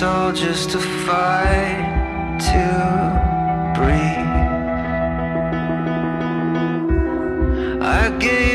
just to fight to breathe. I gave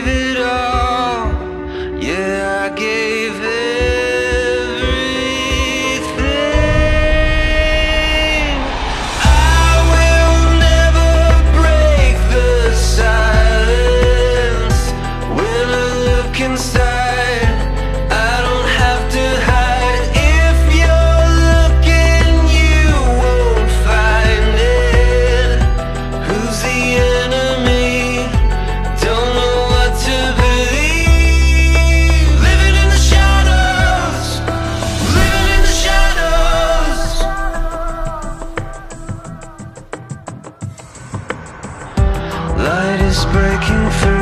breaking through.